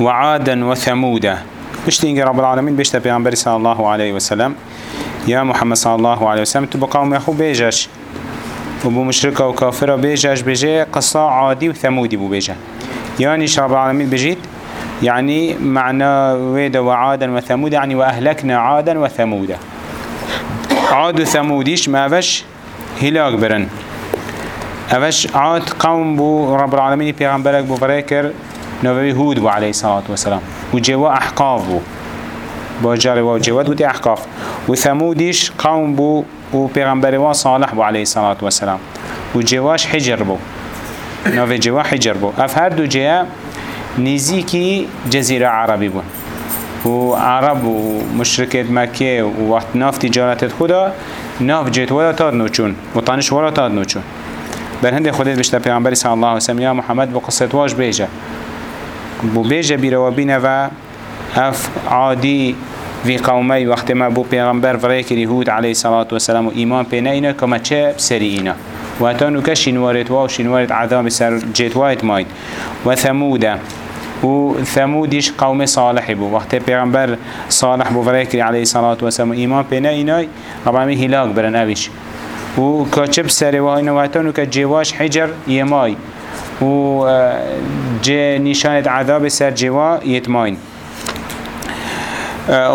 وعادا وثمودا. بشتين رب العالمين بيشتا بيغمبر صلى الله عليه وسلم. يا محمد صلى الله عليه وسلم تبقى قوم يخو بيجاش. وبو مشركة وكافرة بيجاش بيجي قصة عادي وثمودي بو بيجا. يعني رب العالمين بيجيت؟ يعني معنى ويدا وعادا وثمودا يعني وأهلكنا عادا وثمودا. عاد وثموديش ما فش هلاك برن. أفش عاد قوم بو رب العالمين بيغمبرك بو فريكر نووي هود بو عليه الصلاة والسلام وجوا أحقاف بو باجر و جواد و احقاف. و ثمودیش قوم بو و پیغمبر و صالح بو عليه الصلاة والسلام و جواش حجر بو نوه جوا حجر بو اف هر دو جیا نزیکی جزیره عربی بو و عرب و مشرکت مکه و وقت ناف تجارت خدا ناف جيت ولا تاد نوچون. و طانش ولا تاد نوچون. بر هند خودت بشتا پیغمبر صلی الله علیه وسلم یا محمد قصت واش بیجه بو بیجه بیروا بینه و اف عادی في قومي وقت ما بو پیغمبر فريك يهود عليه الصلاة والسلام و إيمان بينينا كما چه سريئنا واتانو كشنوارت واو شنوارت عذاب سر جيت وايت مايت وثمودا و ثمودش قوم صالح بو. وقت پیغمبر صالح بو فريك عليه الصلاة والسلام إيمان بينينا ربما هلاك برن أبيش و كاتب سري واينا واتانو كجواش حجر يماي و جه نشانت عذاب سر جوا يتماين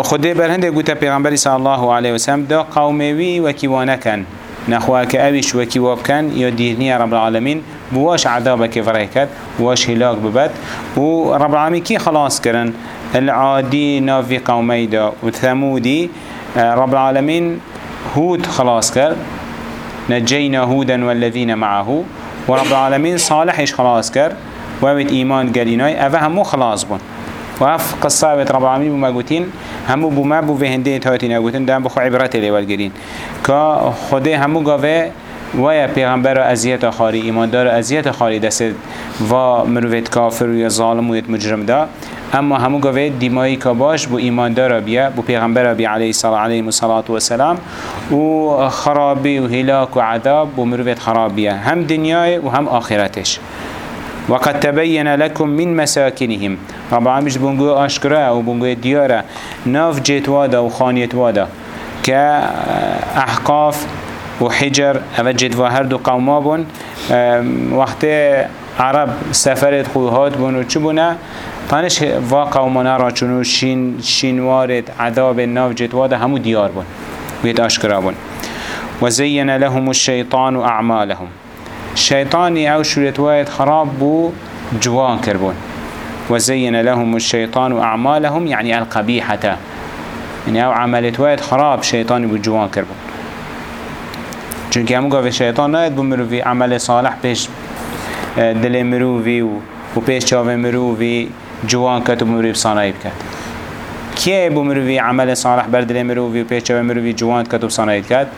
خدای بر هنده گوته پیغمبری صلی الله علیه وسلم دا قوموی و کیوانه کن نخواه که اویش و کیواب کن یا دیرنی رب العالمین بواش عذاب که فرای کد بواش هلاک ببد و رب العالمین کی خلاص کرن العادی نافی قومی دا و ثمودی رب العالمین هود خلاص کرد. نجينا هودا والذين معه و رب العالمین صالحش خلاص کرد و اوید ایمان گرینای اوه همو خلاص بون و اف قصه اوید رب العالمین بوما گوتین همو بوما بو وهنده تایتی نگوتین دن بخو عبرت لیول گرین که خوده همو گاوه ویا پیغمبر ازیت خاری ایماندار ازیت خاری دست و مروت کافر و یا ظالم و مجرم دا اما همو گوه دیمایی که باش بو ایماندار بیا بو پیغمبر بیا علیه الصلاة علیه الصلاة والسلام. و خرابی و هلاک و عذاب بو مروفت خرابیه هم دنیای و هم آخرتش. وقد تبين لكم من مساكنهم رب العالمين بونجو أشكرا وبونجو ديارة ناف جيت وادا وخانيت وادا كأحقاف وحجر أما جيت وهر دو قوما بون. وقت عرب سفرت خوهات بون وچو بونه؟ طانش وا قومانا را چونو شین شینوارت عذاب ناف جيت وادا همو ديار بون. ويت أشكرا بون. وزين لهم الشيطان أعمالهم. شيطاني أو شورت وايد خراب بو جوان كربون وزين لهم الشيطان أعمالهم يعني القبيحة يعني أو عملت وايد خراب شيطاني بو جوان كربون چونك همو قاوه شيطان نايد بو مروفي عمل صالح پیش دل مروفي و پیش چاوه مروفي جوان كت و مروفي بصانايب كت كيه بو مروفي عمل صالح بر دل مروفي و پیش چاوه مروفي جوان كت و بصانايب كت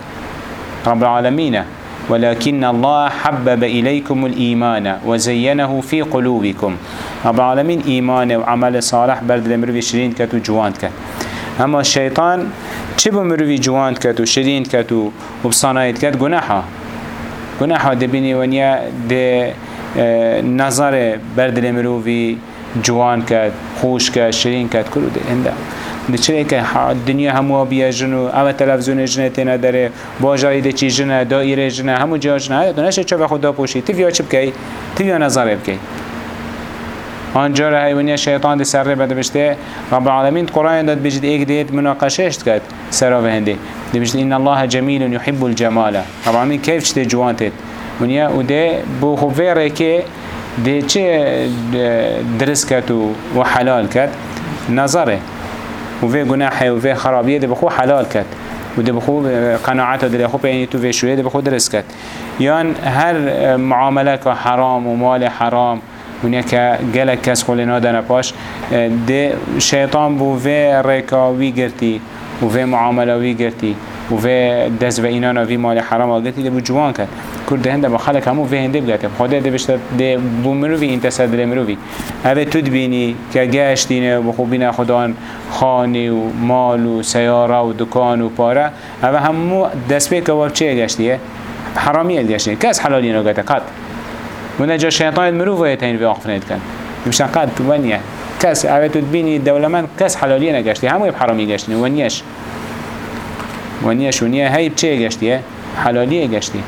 رب العالمين ولكن الله حبب إليكم الإيمان وزينه في قلوبكم رب العالمين إيمان وعمل صالح برد لمروي شرين كتو جوان كت أما الشيطان چه بمروي جوان كتو شرين كتو وبصانايت كت جناحا جناحا دبيني ونيا دي نظر برد لمروي جوان كت خوش كت شرين كت كله ده. هنده دچه که دنیا همو بیا جنو أو تلفزیون جنه تینا داره باجایی ده چی جنه دایره جنه همو جا جنه دونش چه خدا پوشی؟ تیویا چه بکی تیویا نظره بکی آنجا را حیوانی شیطان دی سر بده بشته. رب العالمین قرآن داد بجد ایک دیت مناقشهشت کرد. سرا به هنده دی بجد این الله جمیل یحب الجمال. رب العالمین کیف چته جوانتت ونیا و ده بو خوفیره که ده چه درس کرد و حلال کرد نظره و في گناحه و في خرابیه ده بخو حلال کد و ده بخو قناعت ده خو بینی تو في شویه ده بخو درست کد یان هر معامله که حرام و مال حرام ونیا که گلک کس خولی نادن پاش ده شیطان بو في ریکاوی گرتی و في معامله وی گرتی. و في دست و اینانا وی مال حرام آگرتی ده بو جوان کرد. کرد ده هنده با خلق همو في هنده بگرد خدا ده بشتر ده بو مروی این تصدر مروی اوه تو بینی که گشتینه و خوبین خدا خانه و مال و سیاره و دکان و پاره. اوه همو دست به که چه گشتیه حرامی گشتیه کس حلالی نگاته قد و نجا شیطان مروی تین وی آخفنید کن. بشتن قد ونیه كس اوه تبيني الدولة من كس حلالية نگشتي همو بحرامي گشتي ونيش ونيش ونيا هاي بچه گشتي حلالية گشتي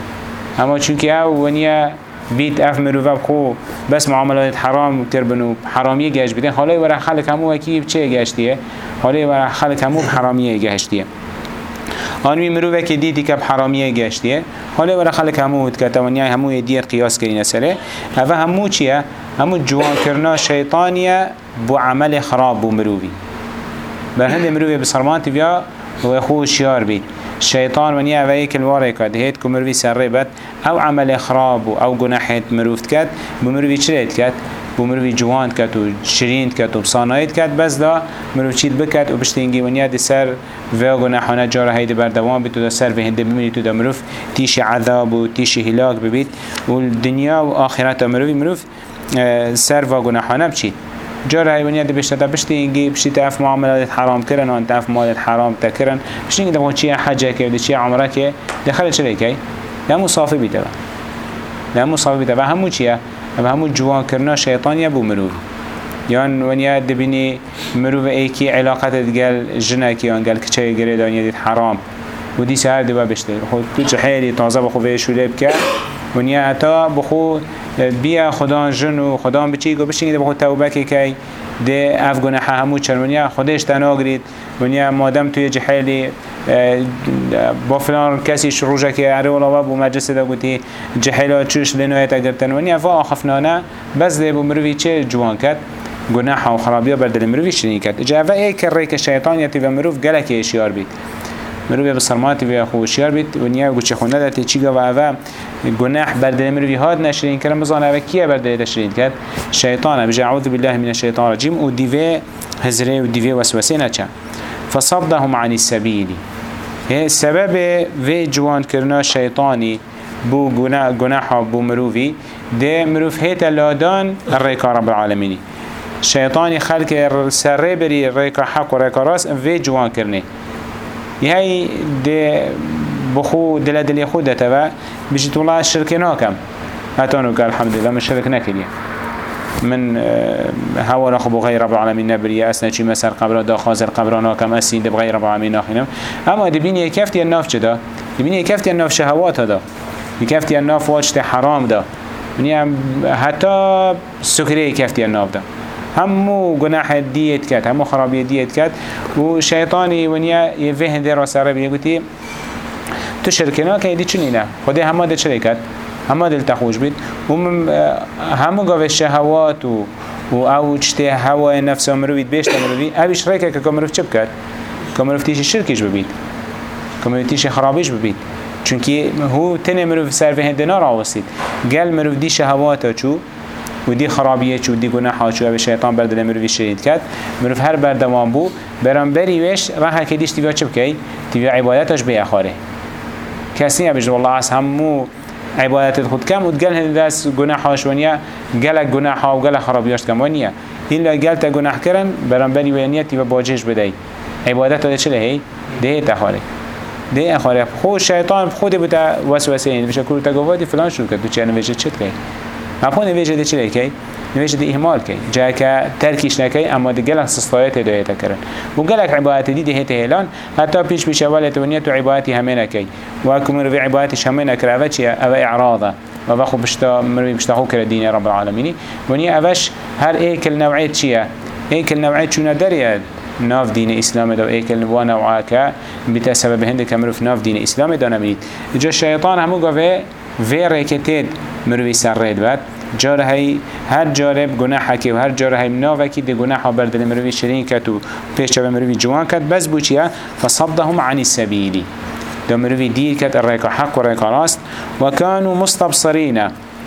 اما چونك او ونيا بيت اف مروفا بخو بس معاملات حرام تربنو حرامية گشت بدين حالا ورا خلق همو وكي بچه گشتي حالا ورا خلق همو بحرامية گشتي آنوی مروفه که دیدی که حرامیه گشتیه حالا برای خلق همو که توانیه همو دیر قیاس کرین سره اوه همو چیه؟ همو جوان کرنا شیطانیه بو عمل خراب بو مروفی بر هند مروفه بسرمان تبیا و خو شیار بید شیطان ونیا اوه ایک الواره کد. هید که بد. أو عمل خراب أو گناحیت مروفت کد. بو مروفی چرید کد؟ بو مروی جوان کت و شرین کت و بصانایت کت بس دا مروی چید بکت و بشتینگی ونیا دی سر و گناحانه جاره هیده بردوام بیتو دا سر و هنده بمینی تو دا مروف. تیش عذاب و تیش هلاک ببید و و مروی مروف. آه، سر و گناحانه بچید جاره هیونیا دی بشتا بشتی اینگی بشتی تاف معاملات حرام کرن و تاف مالات حرام تکرن بشتی اینگی دمو چیه حجه که و چیه عمره که دخل دمو صافی بیده دمو صافی بیده و همو اما همو جوان کرنا شیطانی بو مروف. یان ونیا دبینی مروف ایکی علاقت دگل جنکی آن گل کچه گره دانیا دید حرام. و دی سهر دبا بشته خود تو جحیلی تازه بخو به شوله بکر ونیا اتا بخو بیا خدا جن و خدا بچی گو بشینی بخو توبه که کی ده اف گناه همو چرمونیا خودش تناگرید ونیا مادم توی جحیلی با فلان کسی شروجه که اره ولا بو مجلس دا گوتی جحیلا چوش لنویت اگرتن ونیا فا آخفنانه بس ده بو مروی چه جوان کد گناه و خرابیه بردل مروی شرین کد جا اوه ای کر ریک شیطانیتی و مروف گلک اشیار بید. مروی بسرماتی و خوشیار بید ونیا گوچه خونه داتی و اوه گناه بردل مروی هاد نشرین کرد مزان اوه کیه بردل تشرین کرد شیطانه. بجا عوض بالله من الشیطان الرجیم. و دیوه هزره و دیوه وسوسه نچه. فصدهم عن السبيل هي سبب في جوان كرنا شيطاني بو گناه گناه بو مروفي ده مروف هيتا لادان الريكا رب العالمين شيطاني خلق سر بري ريكا حق و ريكا راس في جوان كرني هي ده بخو دل دل خود تبع بيجي طلع الشرك ناكم هاتونو قال الحمد لله من شرك نكريه من هوا نخو بغير رب العالمين نبري أسنا چي مسر قبر دا خازر قبرانا كم أسين دب غير رب العالمين ناخنم أما دبين يكفتي الناف چدا دبين يكفتي الناف شهوات دا يكفتي الناف واجت حرام دا يعني حتى سكري يكفتي الناف دا همو گناح ديت كات همو خرابية ديت كات و شيطاني ونيا يفهن دي راس عربي يقولي تشركنا كي دي چنينه خده همه ده چلي همه دل تخوش بید و همو گاوه شهوات و و أو چته هوای نفس مروید بیشتر مروید اویش ریکه که کمروف چه بکرد؟ کمروف تیش شرکش ببید کمروف تیش خرابش ببید چونکی هو تنه مروف سر به هنده نار آوستید گل مروف دی شهواتا چو و دی خرابیه چو دی گناحا چو أو شیطان بردل مروفی شرید کرد. مروف هر بردوان بو برام بری ویش راه که دیش تیویا چه بکی؟ تیویا عبادتش بی اخاره کسی نبیش والله از همو عبادت خود کم و گل هند دست گناه هاشونیا گل گناه ها و گل خرابیاش کم ونیا این گل تا گناه کردن برام بری ونیتی و باجش بدهی. عبادت ده چله هی ده تخاره ده اخاره خود شیطان خود بوده وسوسه این. بشه کل تگوادی فلان شد کرد. تو چه نویجه چت کی اپون نویجه ده چله کی نویش دی اهمال کی جا که ترکیش نکی اما دی گلک سستایت هدایت کرن و گلک عبادت دی ده هلان حتی پیش پیش اول تونیت و عبادتی همه نکی و کمون روی عبادتش همه نکره و چیه أو اعراضه و بخو بشتا مروی بشتا خو کرد دین رب العالمینی ونی اوش هر ایکل نوعیت چیه ایکل نوعیت چونه دریه ناف دين اسلام دو ايكل و نوعاك بتا سبب هندك مروف ناف دين اسلام دو نميد جا الشيطان همو قوه في ريكتين مروي سر ريد بات جار هی هر جارب گناه کی و هر جار هی مناوه کی دی گناه ها بردل مروی شرین کت و پیش چه مروی جوان کت بس بو چیه فصدهم عن السبیلی دو مروی دیر کت الريك حق و الريك راست و كانوا مستبصرين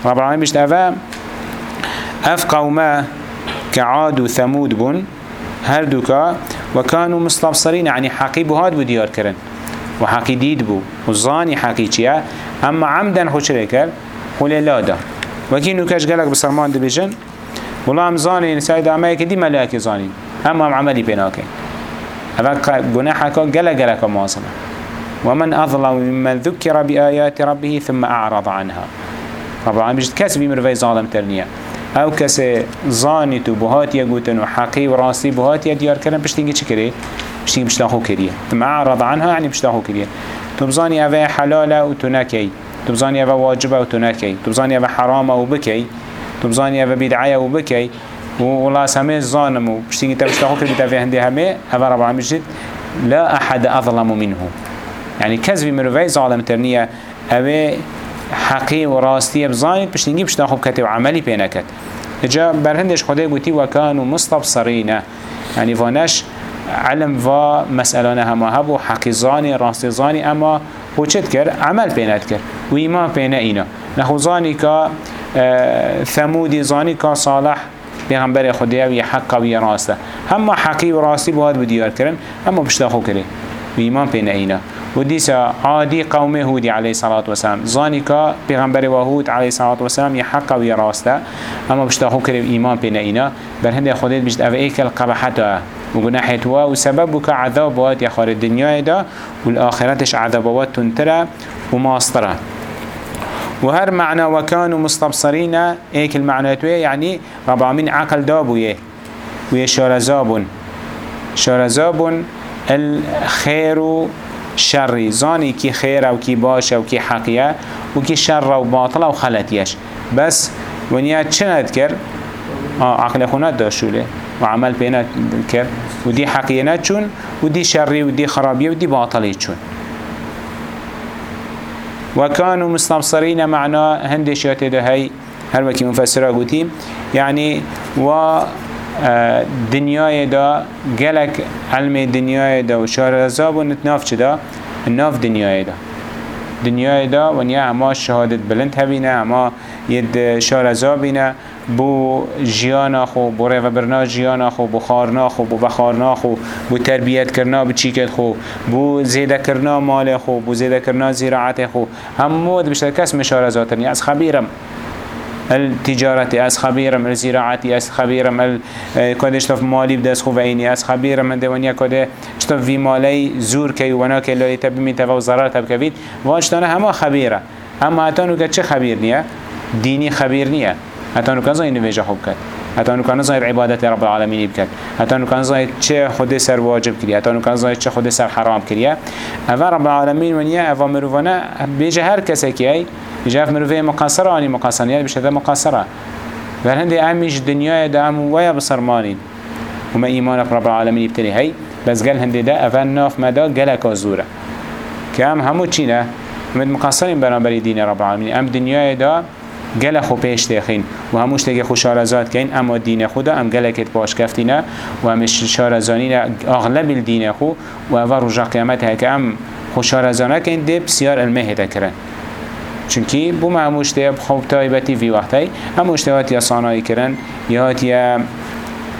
رب العالمين بشت افا اف قوما كعاد و ثمود بون هر دوكا وكانوا مستبصرين يعني حقي بهاد بو ديار كرن وحقي ديد بو وظاني حقي چيا أما عمدا خوش ريكر قول لا ده وكي نوكاش قالك بسرمان دي بيجن والله هم زانين سيد عمايك دي ملاك زانين هم هم بيناكين هذا قناحك قلق قلق مواصلة ومن أظلم ممن ذكر بآيات ربه ثم أعرض عنها. العالمين بجد كاس بيمر في ظالم ترنيا. أو کسی زانی تو بهات یا گوتن و حقی و راستی بهات یا دیار کردن پشتینگی پشتاخو کریه. ثم اعرض عنها يعني پشتاخو کریه. تو بزانی اوه حلاله و تو نکی. تو بزانی اوه واجبه و تو نکی. تو بزانی اوه حرامه و بکی. تو بزانی اوه بدعیه و بکی. و والله همه ظالم و پشتینگی تا پشتاخو کریه تا همه همه اوه رب العالمین لا أحد أظلم منه. يعني كذب مروفي ظالم ترنية أبي حقي وراستي نجيب باش ناخذ كتب عملي بينكت جا برهندش خدای گوتی و كانوا مستبصرين يعني فانش علم و مسئلانه همه. هبو حقیزانی راستیزانی اما خود چت کرد؟ عمل پینت کرد. و ایمان پینه اینا. نخوزانی که آه، ثمودی زانی که صالح پیغمبر خدای و حق و راسته همه حقی و راستی باید بدیار کرن اما بشتاخو کرد و ایمان پینه اینا. وديسا عادي قومه هودي عليه الصلاة والسلام زانيكا پیغمبر وهود عليه الصلاة والسلام يحق ويراسته اما بشتاخو كريب ايمان بين اينا بل هنده خودت بجد أو ايكل قبحته وقناحت وا وسببك عذابات يا خار الدنيا دا والآخرتش عذابات تنترى وماسترى وهر معنى وكانوا مستبصرين ايك المعنى توي يعني رب العالمين عقل دابويه ويه شارزاب شارزاب الخير شر زاني كي خير أو كي باش أو كي حقية و كي شر أو باطل أو خلطيش بس ونيا چند كر آه عقل خونات داشوله. وعمل بينات كر ودي حقية چون ودي شري ودي خرابية ودي باطلي چون. وكانوا مستبصرين معنا هندش يتده هاي هر وكي مفسره قوتيم يعني و دنیای دا گلک علم دنیای دا و شهرزاب و نتناف چه دا ناف دنیای دا دنیای دا و نیا اما شهادت بلند هبینه اما ید شهرزابینه بو جیانا خو بو ریو برنا جیانا خو بو خارنا خو بو بخارنا خو بو تربیت کرنا بو چیکت خو بو زیده کرنا مال خو بو زیده کرنا زراعت خو همو دبشتر کس مشاره زاترنی از خبیرم التجارة أس خبيرم الزراعة أس خبيرم كده اشتف مالي بدس خوفيني أس خبيرم من دوانيا كده اشتف في مالي زور كي ونا كي لو يتبي من تفا وزرار تبكفيت واشتانا هما خبيرة أما أتانو چه خبير نيا ديني خبير أتانو كان زين نويجه خوب كد أتانو كان زين عبادة رب العالمين بكت أتانو كان زين چه خود سر واجب كريا أتانو كان زين چه خود سر حرام كريا أفا رب العالمين ونيا أفا مروفانا بيجه هر كسي كي جاف مروفه مقصرة آني مقصرة يعني بشهده مقصرة. بل هندي عميش دنيا دا عم ويا بصرمانين وما إيمان رب العالمين يبتلي هاي بس قال هندي دا أفن ناف مدا قلق وزورة كام همو چينا هم مقصرين برانبري دين رب العالمين ام دنيا دا گله خو پیش تخین و هموش تگه خوشارزات کین اما دین خدا ام گله کت باش کفتینا و همش شارزانی اغلب الدین خو. و اول رجا قیامت هک ام خوشارزانه کین ده بسیار المه تکرن چونکی بو ما هموشته خوب تایبتی وی وقتی هموشته هات یا کرن. یا هات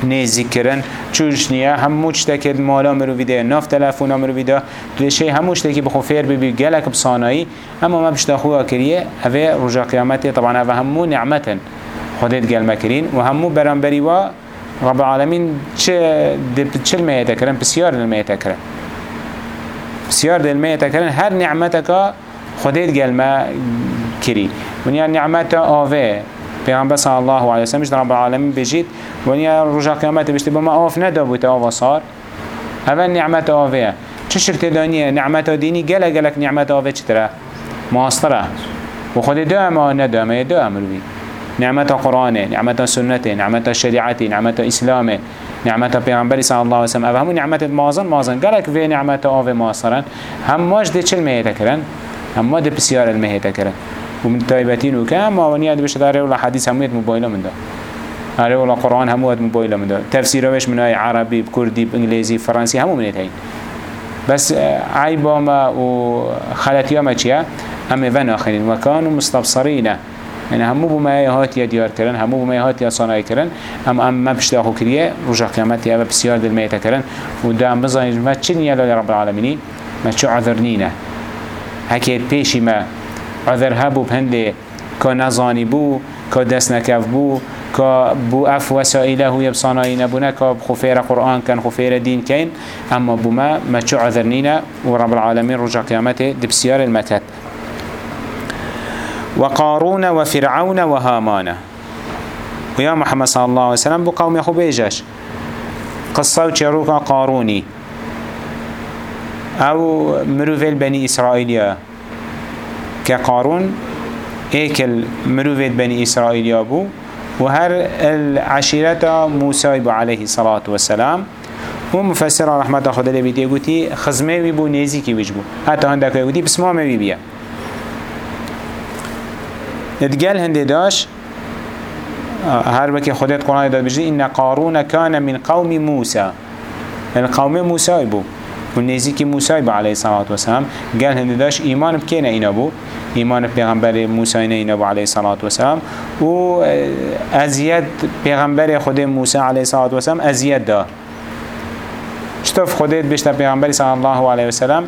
نزیک کرن چوش نیه. هموش تکد مالا مرو ویده ناف تلفونا مرو ویده دلشه هموش تکی بخو فیر ببی. گلک بصانایی اما ما بشتا خواه کریه. اوه رجا قیامتی. طبعا اوه همو نعمتن. خودت گل مکرین. و همو برانبری و رب العالمین چه چه المية تكرن بسيار المية تكرن بسيار المية تكرن هر نعمتك خودت گل ما کری ونیا نعمت آوه. پیغمبر صلی الله علیه وسلم رب العالمین بجید. ونیا رجا قیامت بشتی بما آف ندا بوده آوا صار اول نعمت آوه. چه شرط دانیه نعمت دینی گله گلک نعمت آوه چطره ماستره. و خود دو اما ندو اما دو بی نعمت قرآن نعمت سنت نعمت شریعت نعمت اسلام نعمت پیغمبر صلی الله علیه وسلم. همون نعمت مازن مازن گلک وی نعمت آوه ماسترن. هم ماش ده چل میه کرن اما ده بسیار علمه تکره و من تایبتین و که اما ونیا ده بشه داره ولا حدیث همویت موبایل من ده. آره ولا قرآن همویت موبایل من ده. تفسیروش من های عربی بکردی بانگلیزی فرانسی همو منیت هین بس عیبا ما و خلطی ما چیه؟ همه ون آخرین و کانو مستبصرین يعني همو بما هات يا ديار كرن همو بما هات يا صناعي كرن هم أم ما بشتاخو كريه رجع قيامتي ابا بسيار دل ميتا كرن ودام بزاين ما تشن يا رب العالمين ما تشو عذرنينه هكيت پیشی ما عذر هبو بهنده که نزانی بو که دست نکف بو که بو اف وسائله و یبصانایی نبونه که خفیر قرآن کن خفیر دین کن. اما بو ما ما چو عذر نینه و رب العالمین رجع قیامت دبسیار المكت وقارون وفرعون وهامان ويا محمد صلى الله عليه وسلم بو قوم يخو بيجاش قصة وشروكا قاروني أو مروفيل بني إسرائيل كقارون ايكل مروفيل بني إسرائيل بو وهر العشيرة موسى عليه الصلاة والسلام و مفسر رحمت خدا بیتی گوتی خزمه بی بو نیزی کی بجبو حتی هنده که گوتی بسمامه بی بیا. ادگل هنده داش هر وكي خدت قرآن داد بجي إن قارون كان من قوم موسى القوم موسى بو والنزيك موسى بو عليه الصلاة والسلام قال هنده داش إيمان بكينا إنا بو إيمان بيغمبر موسى إنا بو عليه الصلاة والسلام و أزياد بيغمبر خود موسى عليه الصلاة والسلام أزياد دار شتوف خودت بشتا پیغمبری صلی الله علیه وسلم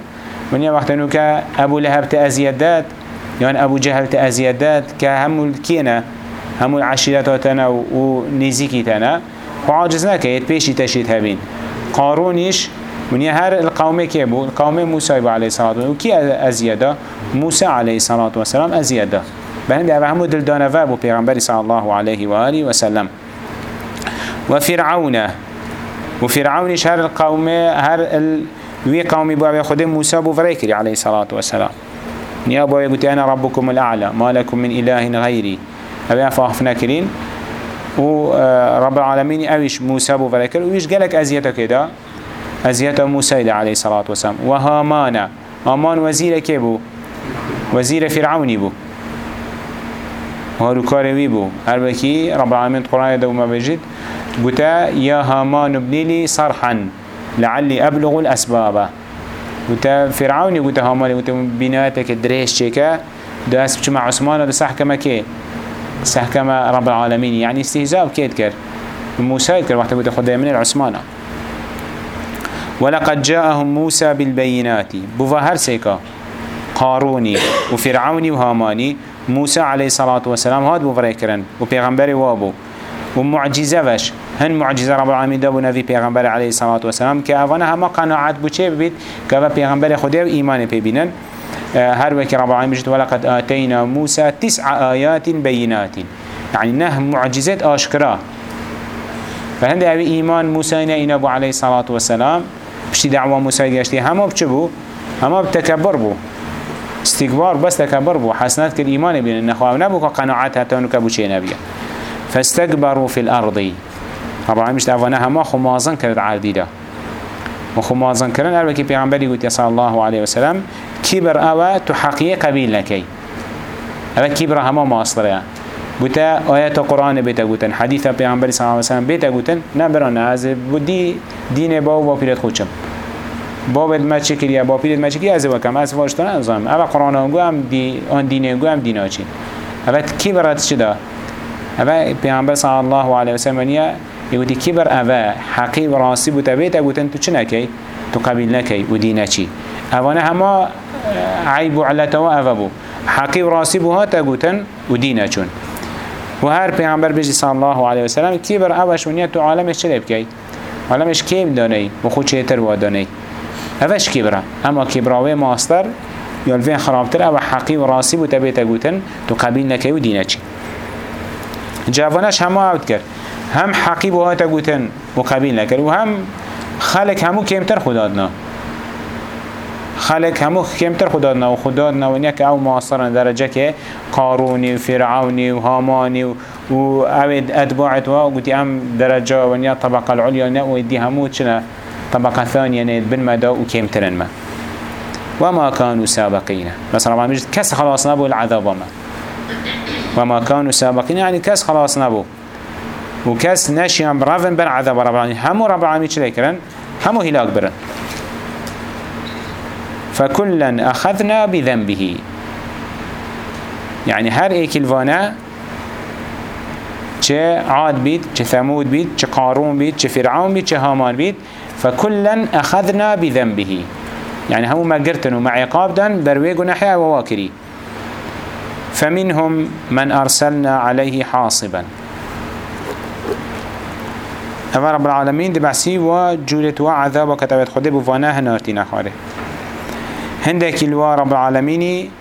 ونیا وقت نو که ابو لهب داد یان ابو جهل تأزیت داد که همون کینه همون عشیرتاتنا و نزیکی تنا و عاجز نکید پیشی تشید هبین قارونش ونیا هر القومه که بود القومه موسی علیه الصلاة والسلام و کی ازیاده موسی علیه الصلاة والسلام ازیاده بهند اوه همو دلدانه و بو پیغمبری صلی الله علیه و آله وسلم و فرعونه وفرعون شهر القوم هر ال وي قومي بابي خود موسى بو فريكري عليه الصلاة والسلام يا بابي قلت أنا ربكم الأعلى ما لكم من إله غيري أبي أفاقفنا كرين ورب العالمين أويش موسى بو فريكري ويش قالك أزيته كده أزيته موسى عليه الصلاة والسلام. وهامان. هامان وزير كيبو وزير فرعوني بو. وهارو كاروي بو. هر بكي رب العالمين قرآن دو ما بجد. قتا يا هامان ابني لي صرحا. لعلي أبلغ الأسباب. قتا فرعوني قتا هامان قتا بناتك دريش شكا ده أسب مع عثمان ده سحكمة كي؟ سحكمة رب العالمين. يعني استهزاء كيد كر موسى كر وقت قتا خدا من العثمانة ولقد جاءهم موسى بالبينات. بظهر سيكا قاروني وفرعوني وهاماني موسى عليه الصلاة والسلام هاد بفريكرن وبيغمبري وابو. ومعجزة وش هن معجزة رب العالمين دابو نبي پیغمبر عليه الصلاة والسلام که اوانا همه قناعت بو چه ببید؟ و پیغمبر خدا و ایمان ببینن هر وكي رب العالمين جد ولقد آتينا موسى تسع آيات بينات يعني نه معجزات آشكرا فهند أبي إيمان موسى إنا أبو عليه الصلاة والسلام. بشتي دعوة موسى قاشتي هما بچبو هما بتكبر بو. استكبار بس تكبر بو. حسنات كل إيمان بين النخوة نبو قناعات حتى نكبو شيء نبيه فاستكبروا في الأرض. العالمين مش دعوانا هما خمازن كرد عردي ده وخمازن كرن أربا كي پیغمبری قلت صلى الله عليه وسلم كبر أوا تحقية قبيل لكي أوا كبر هما ماصلريا بوتا آيات القرآن بيتا قوتن حديث پیغمبر صلى الله عليه وسلم بيتا قوتن نبران از بودي دين باو با پیرت خودشم. بابت ما چکریه با پیرت ما چکریه از وکم از واشتن انظام اوا قرآن آنگو هم دی آن دین آنگو هم دینا چی؟ اوا کی برات چدا اوا پیغمبر صلی الله علیه وسلم يقولي كبر أفا حقي وراسي بتبيت أقولن تو چنكي تو قبيل نكي ودينا چي أوانا هما عيب على توا أفا بو. حقي وراسي بها تقولن ودينا چون. وهر پیغمبر بيجي صلى الله عليه وسلم كبر أواش ونيا تو عالمش چلي بكي عالمش كيم داني وخود چهتر واداني أفاش كبرا أما كبراوي ماستر؟ يالفين خرابتر. أو حقي وراسي بتبيت أقولن تو قبيل نكي ودينا چي جوانش همه عود کرد. هم حقی بو هاتا گوتن و قبیل نکر و هم خلق همو کمتر خدادنا خلق همو کمتر خدادنا و خدادنا و نیک أو معاصرن درجه که قارونی و فرعونی و هامانی و و اوید اتباعت و گوتی هم درجه و نیا طبقه العليا نه. و دی همو چنه؟ طبقة ثانية نید بن مدا و کمترن ما وما كانوا سابقين. بس ربما مجد كس خلاص نبو العذاب ما وما كانوا سابقين يعني كس خلاص نبو. وكس نشيان برافن بن عذاب رب العالمين همو رب العالمين چلي كرن؟ همو هلاك برن. فكلا أخذنا بذنبه. يعني هر ايك الفانا چه عاد بيت چه ثمود بيت چه قارون بيت چه فرعون بيت چه هامان بيت فكلا أخذنا بذنبه. يعني همو ما قرتن ومع عقاب دان برويق نحيا وواكري. فمنهم من أرسلنا عليه حاصبا. هذا رب العالمين دي بحسي و جولت و عذاب كتبت خده بفاناه نارتي نخاره هندك الوا رب العالمين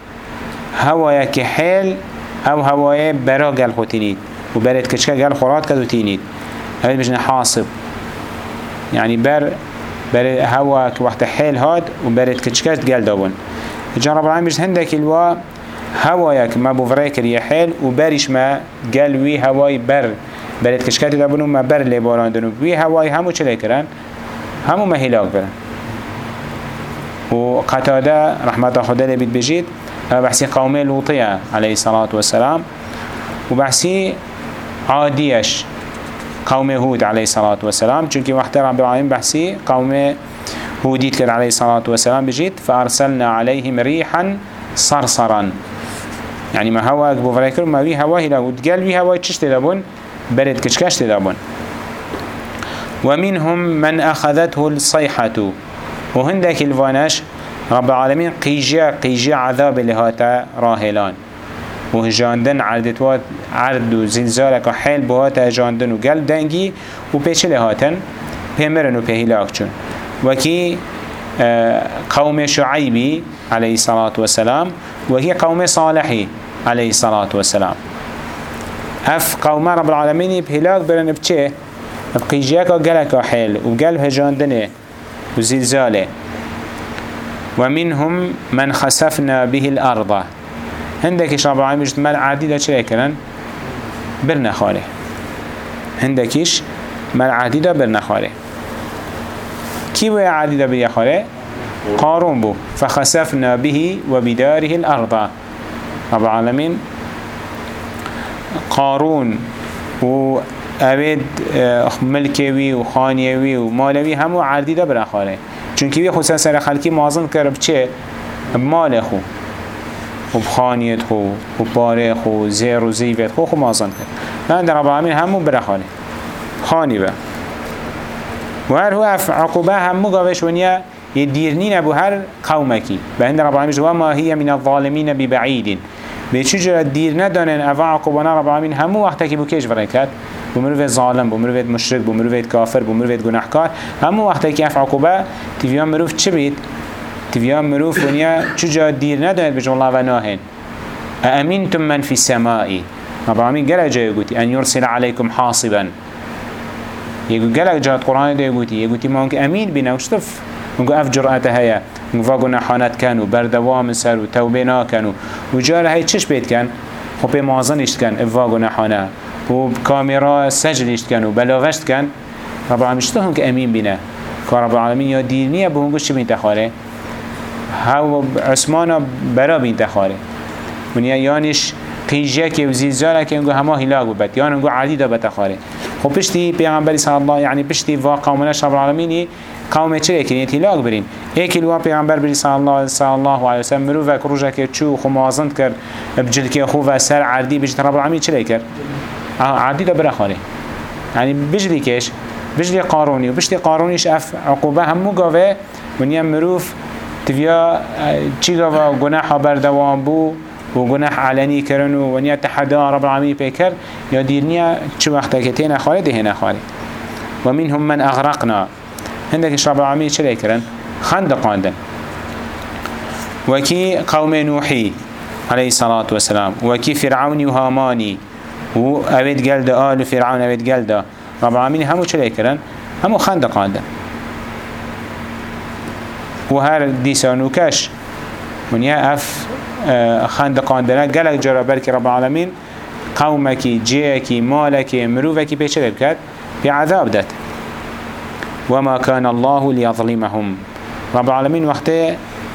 هوايا كحيل أو هوايا براغ الخوتينيد. وبرد كشكا قال خورات كدو تينيد هذا بجنا حاصب. يعني بر بر هوا وقت حيل هاد وبرد كشكا قال دابون جان رب العالمين هندك الوا هوايك ما بوفريكر يحيل وبرش ما قال وي هواي بر برد كشكات دابون ما بر لي بوراندن وي هواي همو چلي كرن همو مهلاك برن. وقتاده رحمة خدا لبيت بجيت بحسي قومي لوطية عليه الصلاة والسلام. وبحسي عاديش قوم هود عليه الصلاة والسلام. چونك وقت رب العالمين بحسي قوم هوديت كر عليه الصلاة والسلام بجيت فأرسلنا عليهم ريحا صرصرا. يعني ما هوا اكبو فريكر ما وي هوا هلا وتقال وي هوا تشش تدابون برد كشكش تدابون ومنهم من أخذته الصيحة وهندك الفانش رب العالمين قيجا قيجا عذاب لهاتا راهلان وهجاندن عردتوات عرد و زلزالك وحيل بهاتا جاندن و قلب دنگي و پیچ لهاتن پیمرن و پیهلاک چون. وكي قوم شعيبي عليه الصلاة والسلام وهي قوم صالحي عليه الصلاة والسلام. اف قوم رب العالمين بهلاك برن بچه؟ بقيجيك وقلك وحيل وقلب هجاندنه وزلزاله ومنهم من خسفنا به الأرض. هندكش رب العالمين مال عديدة چه كرن برنا خاله هندكش مال عديدة برنا خاله كي ويا عديدة برنا خاله قارون بو. فخسفنا به وبداره الأرض. رب العالمين. قارون و اوید ملکوی و خانیوی و مالوی همو عردی دا برا خاله چونکه وی خصوصا سر خلکی مازن کرد چه؟ مال خو. خب خانیت خو خب باره خب خو زیر و زیویت خو خب خو خب مازن کرد. من در رب همین همو برخانی خانی. به. و هر هو عقوبه همو گاوش نیا، یه دیرنین ابو هر قومکی. به هند رب العالمین و ما هی من الظالمین ببعیدین به چجور دیر ندانن اوا عقوبانه رب العالمین همو وقتا که بو کش برای کرد. بمروید ظالم بمروید مشرک بمروید کافر بمروید گناهکار. همو وقتا که اف عقوبه تیویان مروف چه بید؟ تفيان مروف ونيا چجا دير ندانت بجو الله وناهن أأمنتم من في السماء رب العالمين قال جاي يقولي أن يرسل عليكم حاصبا. يقول قال جاءت القرآن ده يقولي يقولي ما هنك أمين بنا وشتف نگو اف جرأت هيا نگو گناحانت کن و بردوام سر و توبه ناکن و جار هی چش بید کن؟ خب به مازنشت کن. اوا گناحانه و کامرا سجلشت کن و بلاغشت کن. رب العالمین شتو هم که امین بینه که رب العالمین هاو عثمانا برا بین تخاره ونیا یانش قیجه که و زلزاله که انگو همه هلاک بود. یان انگو عادی دا بتخاره. خب پشتی پیغمبری صلی الله یعنی پشتی واقع منش رب العالمینی قوم چه اکن اتلاق برین؟ ایکی الوا پیغمبر بری صلی الله صلی الله علیه وسلم مرو و کروجا که چو خو مازند کرد. بجل که خو و سر عردی بجت رب العالمین چه کرد؟ عردی دا برا خاله يعني بجلي كيش بجلي قاروني وبجلي قارونيش اف عقوبة همو قاوه ونيا مروف تفيا چي قاوه گناح بردوان بو وگناح علني كرنو ونيا تحدا رب العالمين بيكر يا ديرنيا چو وقتا كتين خالي دهنا خالي ومنهم من أغرقنا. هندك رب العالمين چه ليكرن خندقاندن وكي قوم نوحي عليه الصلاة والسلام وكي فرعون وهاماني و اوید گلد آل فرعون اوید گلد. رب العالمين همو چه ليكرن همو خندقاندن و هر دیسانوکش. منیا اف خندقاندنه گلک جرا بلکه رب العالمين قومکی جیکی مالکی مروفکی پیچه بکد بی عذاب داد. وما كان الله ليظلمهم رب العالمين وقت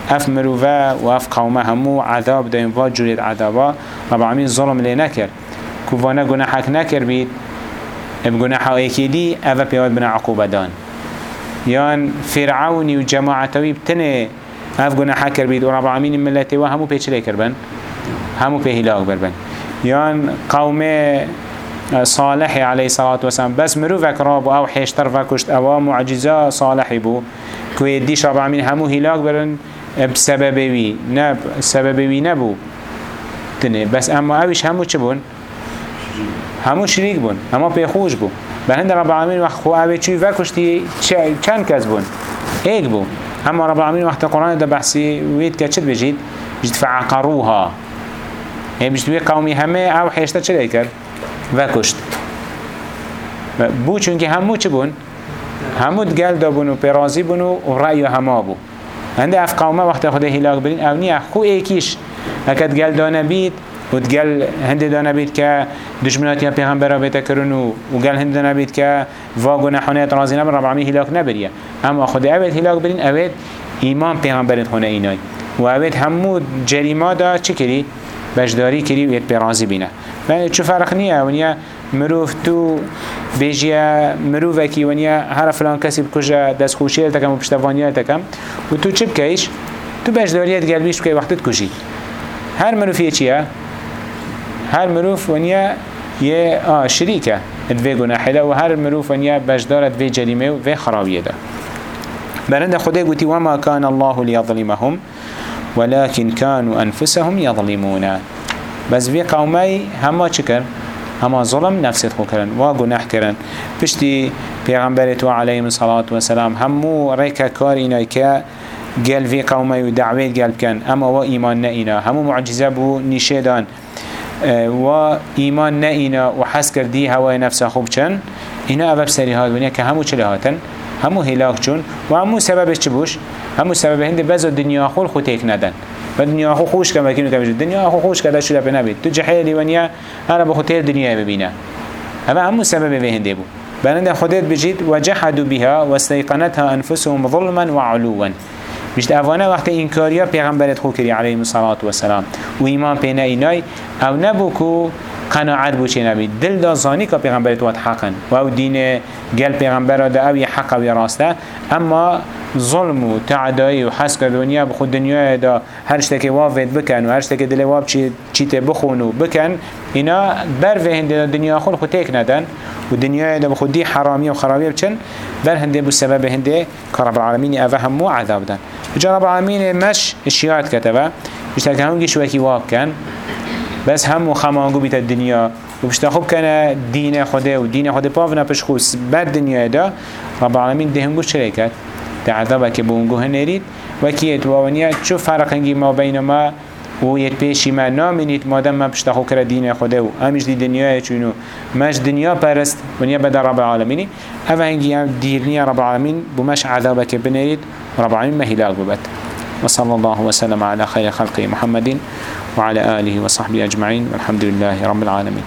اف مروفا و اف قومه همو عذاب دایم و جورید عذابا. رب العالمين ظلم لی نکر كوانا گناحك نكر بيت بگناحا ايكي دي اوه پیاد بنا عقوبة دان. يان فرعوني و جماعتوي بتنه. اف گناحا كر بيت و رب العالمين ملتي و همو پیچ لي کربن. همو پی هلاك بربن. يان قوم صالح عليه الصلاة والسلام بس مروفك رابو أو حيشتر فكشت أو معجزة صالح بو. كوي ديش رب العالمين همو هلاك برن. بسببوي نب سببوي نبو. تنه. بس اما اوش همو چه بون؟ همو شریک بون. همو پیخوش بون به هند رب العالمین وقت خو اوه چوی وکشتی چند کس بون؟ ایک بون. اما رب العالمین وقت قرآن ده بحثی وید که چد بجید؟ بجید فعقروها. هی بجید وی قومی همه او حیشتا چه کرد و کشت بو چونکه همو چه بون؟ همو گل دا بون و پرازی بون و رأی هما بو. هنده اف قومه وقت خود هلاک برین او نیه خو ایکیش. اکد گل دا نبید و گل هنده دا نبید که دشمناتی ها پیغمبر را بیتا کرن و گل هنده دا نبید که واگو نحونه رازی نبر رب العالمین هلاک نبریه اما خود اوید هلاک برین اوید ایمان پیغمبرت خونه اینای و اوید همو جریما دا چی کری؟ بجداری کری و پیرازی بینه و چو فرق نیه ونیا مروف تو بیجیا مروف اکی ونیا هر فلان کسی بکجا دست خوشیل تکم و پشتوانیل تکم و تو چی بکیش؟ تو بجداریت گلبیش بکی وقتت کشی هر مروفیه چیه؟ هر مروف ونیا یه شریکه. ادوی گناحله و هر مروف ونیا بجدارت وی جریمه و خرابیه ده. برند خدا قلت وما كان الله ليظلمهم ولكن كانوا أنفسهم يظلمون بس في قومي هما چكر هما ظلم نفسه خو کرن و گناه کرن پشتی پیغمبرت و علیهم الصلاة والسلام همو ریکا کار اینا که گل في قومي و دعوت گل کن اما و ایمان نه اینا. همو معجزه بو نشه دان. و ایمان نه اینا و حس کردی هوای نفس خوب چن؟ اینا اول سری هاد ونیا که همو چله هاتن؟ همو هلاك چون؟ و همو سببش چه بوش؟ همو سبب هنده بزا دنیا خول خود تیک ندن. و دنیا خو خوش کم وکینو کم دنیا خو خوش کده شده بنبید تو جحیلی ونیا أنا بخو تیر دنیا ببینه. اما همو سبب به هنده بو. بلند خودت بجید وجحدوا بها واستيقنتها انفسهم ظلما وعلوا مشت اوانه وقت انکاریا پیغمبرت خو کری علیه الصلاة والسلام و ایمان پینا اینای أو نبو کو قناعت بو چه نبی. دل دا زانی که پیغمبرت واد حقن و أو دین گل پیغمبر دا أو حق و راسته اما ظلم و تعدایی و حس که دنیا بخود دنیا دا هر شتک وافد بکن و هر شتک دل واب چی چیت بخون و بکن اینا بر هنده دنیا خود خود تک ندن و دنیا دا بخود دی حرامی و خرابی بچن بر هنده بو سبب هنده که رب العالمین اوه همو عذاب دن. جا رب العالمین مش اشیات کتبه بشتاک همونگی شوکی واب کن بس همو خمانگو بیت الدنیا و بشتا خوب کنه دین خوده و دین خوده پاو نپش خوص بر دنیا دا رب العالمین دهنگو چرا کرد؟ تعذابه که بونگو هنرید. و کیت وانیا چو فرقنگی ما بین ما و یت پیشی ما نامینید. مادم ما پشتا خو کرد دین خوده و همیش دی دنیای چونو. مش دنیا پرست ونیا بدر رب العالمینی. اوه هنگی هم دیرنی رب العالمین بمش عذابه که بنرید. رب العالمین مهلاک ببت. وصلى الله وسلم على خير خلقه محمد وعلى آله وصحبه أجمعين والحمد لله رب العالمين